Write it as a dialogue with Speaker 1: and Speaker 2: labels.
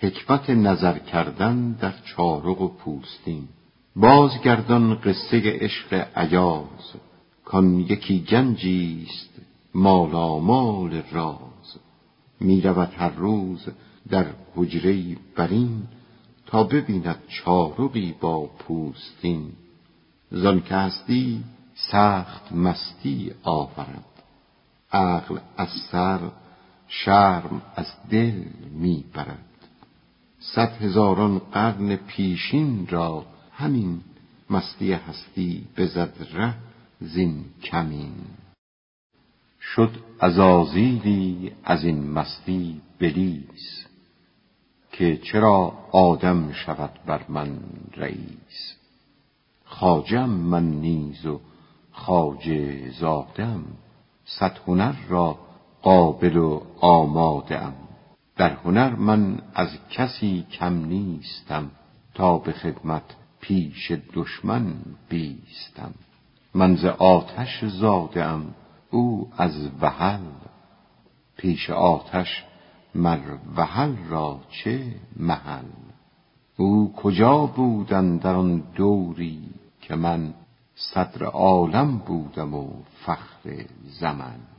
Speaker 1: حکمت نظر کردن در چارق و پوستین. بازگردان قصه عشق عیاز کان یکی گنجیست مالامال راز. می رود هر روز در حجره برین تا ببیند چارقی با پوستین. زان که هستی سخت مستی آورد. عقل از سر شرم از دل می برد صد هزاران قرن پیشین را همین مستی هستی بزد ره زین کمین. شد عزازیلی از این مستی بلیس که چرا آدم شود بر من رییس خواجه من نیز و خواجه زاده صد هنر را قابل و آماده ام. در هنر من از کسی کم نیستم تا به خدمت پیش دشمن بیستم. من ز آتش زاده ام او از وحل. پیش آتش مر وحل را چه محل؟ او کجا بود اندر آن دوری که من صدر عالم بودم و فخر زمن؟